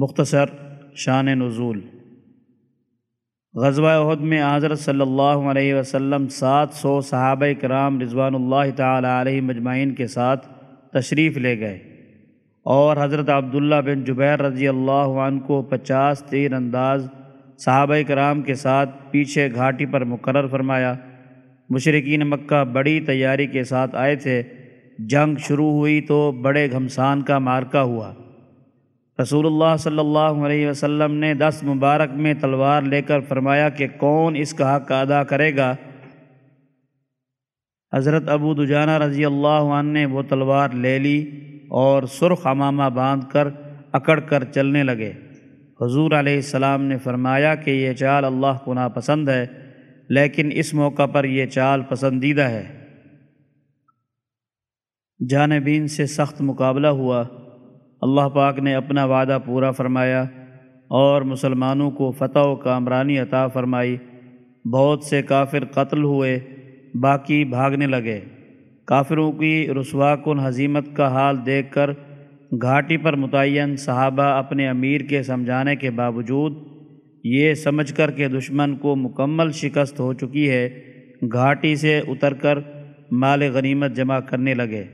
مختصر شان نزول۔ غزوہ عہد میں حضرت صلی اللہ علیہ وسلم سات سو صحابہ کرام رضوان اللہ تعالیٰ علیہ مجمعین کے ساتھ تشریف لے گئے اور حضرت عبداللہ بن جبیر رضی اللہ عنہ کو پچاس تیر انداز صحابہ کرام کے ساتھ پیچھے گھاٹی پر مقرر فرمایا۔ مشرقین مکہ بڑی تیاری کے ساتھ آئے تھے۔ جنگ شروع ہوئی تو بڑے گھمسان کا مارکا ہوا۔ رسول اللہ صلی اللہ علیہ وسلم نے دس مبارک میں تلوار لے کر فرمایا کہ کون اس کا حق ادا کرے گا؟ حضرت ابو دجانہ رضی اللہ عنہ نے وہ تلوار لے لی اور سرخ امامہ باندھ کر اکڑ کر چلنے لگے۔ حضور علیہ السلام نے فرمایا کہ یہ چال اللہ کو ناپسند ہے، لیکن اس موقع پر یہ چال پسندیدہ ہے۔ جانبین سے سخت مقابلہ ہوا۔ اللہ پاک نے اپنا وعدہ پورا فرمایا اور مسلمانوں کو فتح و کامرانی عطا فرمائی۔ بہت سے کافر قتل ہوئے، باقی بھاگنے لگے۔ کافروں کی رسوا کن حزیمت کا حال دیکھ کر گھاٹی پر متعین صحابہ اپنے امیر کے سمجھانے کے باوجود یہ سمجھ کر کہ دشمن کو مکمل شکست ہو چکی ہے، گھاٹی سے اتر کر مال غنیمت جمع کرنے لگے۔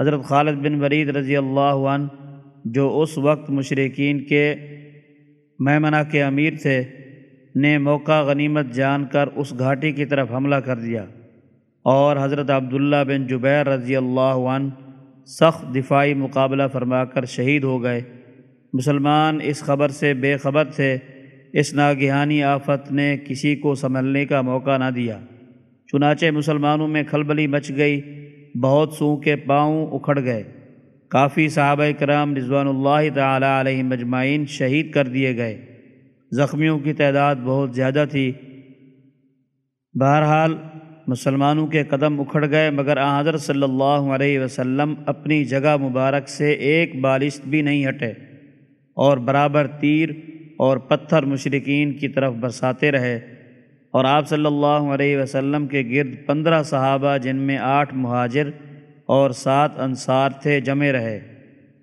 حضرت خالد بن ورید رضی اللہ عنہ، جو اس وقت مشرقین کے میمنہ کے امیر تھے، نے موقع غنیمت جان کر اس گھاٹی کی طرف حملہ کر دیا۔ اور حضرت عبداللہ بن جبیر رضی اللہ عنہ سخت دفاعی مقابلہ فرما کر شہید ہو گئے۔ مسلمان اس خبر سے بے خبر تھے، اس ناگہانی آفت نے کسی کو سنبھلنے کا موقع نہ دیا۔ چنانچہ مسلمانوں میں کھلبلی مچ گئی۔ بہت سو کے پاؤں اکھڑ گئے۔ کافی صحابہ کرام رضوان اللہ تعالیٰ علیہ مجمعین شہید کر دیے گئے۔ زخمیوں کی تعداد بہت زیادہ تھی۔ بہرحال مسلمانوں کے قدم اکھڑ گئے، مگر حضرت صلی اللہ علیہ وسلم اپنی جگہ مبارک سے ایک بالشت بھی نہیں ہٹے اور برابر تیر اور پتھر مشرقین کی طرف برساتے رہے۔ اور آپ صلی اللہ علیہ وسلم کے گرد پندرہ صحابہ جن میں آٹھ مہاجر اور سات انصار تھے جمے رہے۔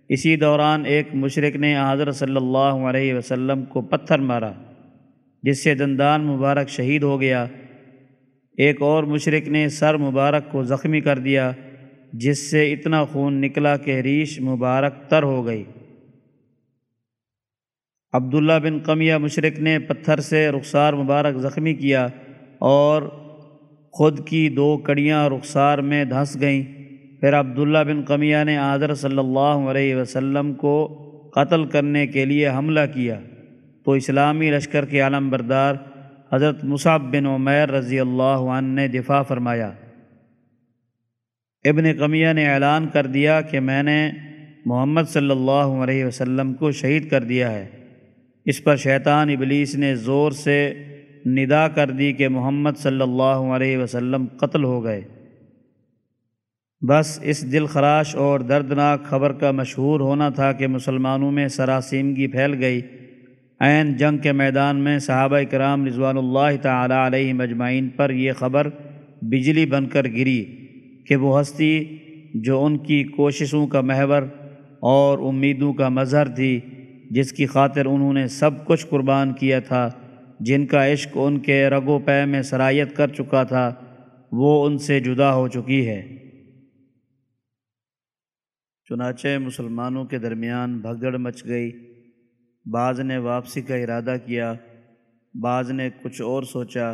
اسی دوران ایک مشرق نے حضرت صلی اللہ علیہ وسلم کو پتھر مارا، جس سے دندان مبارک شہید ہو گیا۔ ایک اور مشرق نے سر مبارک کو زخمی کر دیا، جس سے اتنا خون نکلا کہ ریش مبارک تر ہو گئی۔ عبداللہ بن قمیہ مشرق نے پتھر سے رخسار مبارک زخمی کیا اور خود کی دو کڑیاں رخسار میں دھنس گئیں۔ پھر عبداللہ بن قمیہ نے آدر صلی اللہ علیہ وسلم کو قتل کرنے کے لیے حملہ کیا۔ تو اسلامی لشکر کے عالم بردار حضرت مصعب بن عمیر رضی اللہ عنہ نے دفاع فرمایا۔ ابن قمیہ نے اعلان کر دیا کہ میں نے محمد صلی اللہ علیہ وسلم کو شہید کر دیا ہے۔ اس پر شیطان ابلیس نے زور سے ندا کر دی کہ محمد صلی اللہ علیہ وسلم قتل ہو گئے۔ بس اس دل خراش اور دردناک خبر کا مشہور ہونا تھا کہ مسلمانوں میں سراسیمگی پھیل گئی۔ عین جنگ کے میدان میں صحابہ کرام رضوان اللہ تعالیٰ علیہ مجمعین پر یہ خبر بجلی بن کر گری کہ وہ ہستی جو ان کی کوششوں کا محور اور امیدوں کا مظہر تھی جس کی خاطر انہوں نے سب کچھ قربان کیا تھا، جن کا عشق ان کے رگ و پے میں سرایت کر چکا تھا، وہ ان سے جدا ہو چکی ہے۔ چنانچہ مسلمانوں کے درمیان بھگڑ مچ گئی۔ بعض نے واپسی کا ارادہ کیا، بعض نے کچھ اور سوچا،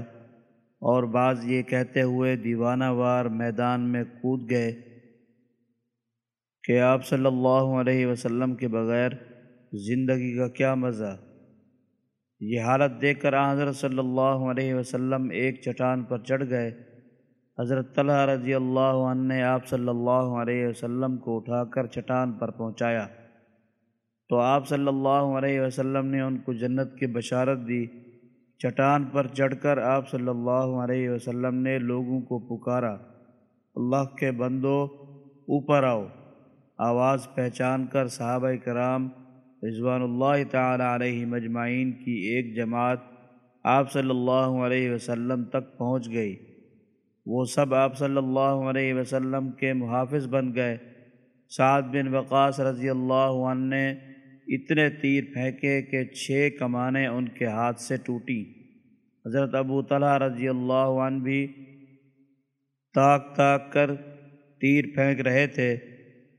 اور بعض یہ کہتے ہوئے دیوانہ وار میدان میں کود گئے کہ آپ صلی اللہ علیہ وسلم کے بغیر زندگی کا کیا مزہ؟ یہ حالت دیکھ کر حضرت صلی اللہ علیہ وسلم ایک چٹان پر چڑھ گئے۔ حضرت طلحہ رضی اللہ عنہ نے آپ صلی اللہ علیہ وسلم کو اٹھا کر چٹان پر پہنچایا۔ تو آپ صلی اللہ علیہ وسلم نے ان کو جنت کی بشارت دی۔ چٹان پر چڑھ کر آپ صلی اللہ علیہ وسلم نے لوگوں کو پکارا۔ اللہ کے بندو اوپر آؤ۔ آواز پہچان کر صحابہ کرام رضوان اللہ تعالی علیہ مجمعین کی ایک جماعت آپ صلی اللہ علیہ وسلم تک پہنچ گئی۔ وہ سب آپ صلی اللہ علیہ وسلم کے محافظ بن گئے۔ سعد بن وقاص رضی اللہ عنہ نے اتنے تیر پھینکے کہ چھ کمانیں ان کے ہاتھ سے ٹوٹی حضرت ابو طلحہ رضی اللہ عنہ بھی تاک تاک کر تیر پھینک رہے تھے۔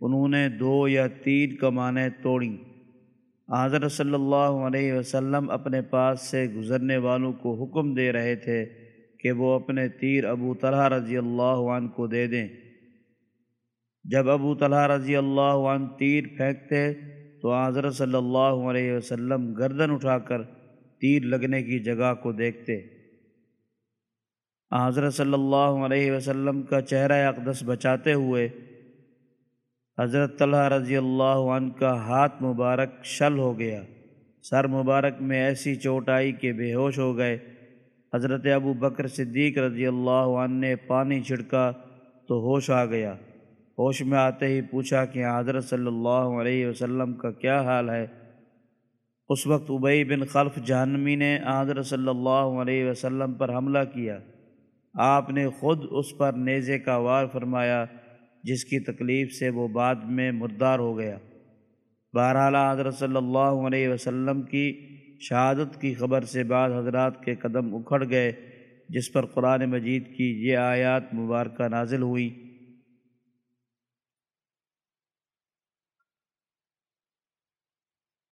انہوں نے دو یا تین کمانیں توڑیں۔ حضرت صلی اللہ علیہ وسلم اپنے پاس سے گزرنے والوں کو حکم دے رہے تھے کہ وہ اپنے تیر ابو طلحہ رضی اللہ عنہ کو دے دیں۔ جب ابو طلحہ رضی اللہ عنہ تیر پھینکتے تو حضرت صلی اللہ علیہ وسلم گردن اٹھا کر تیر لگنے کی جگہ کو دیکھتے۔ حضرت صلی اللہ علیہ وسلم کا چہرہ اقدس بچاتے ہوئے حضرت طلحہ رضی اللہ عنہ کا ہاتھ مبارک شل ہو گیا۔ سر مبارک میں ایسی چوٹ آئی کہ بے ہوش ہو گئے۔ حضرت ابو بکر صدیق رضی اللہ عنہ نے پانی چھڑکا تو ہوش آ گیا۔ ہوش میں آتے ہی پوچھا کہ حضرت صلی اللہ علیہ وسلم کا کیا حال ہے؟ اس وقت ابئی بن خلف جہنمی نے حضرت صلی اللہ علیہ وسلم پر حملہ کیا۔ آپ نے خود اس پر نیزے کا وار فرمایا۔ جس کی تکلیف سے وہ بعد میں مردار ہو گیا۔ بہرحال حضرت صلی اللہ علیہ وسلم کی شہادت کی خبر سے بعد حضرات کے قدم اکھڑ گئے، جس پر قرآن مجید کی یہ آیات مبارکہ نازل ہوئی۔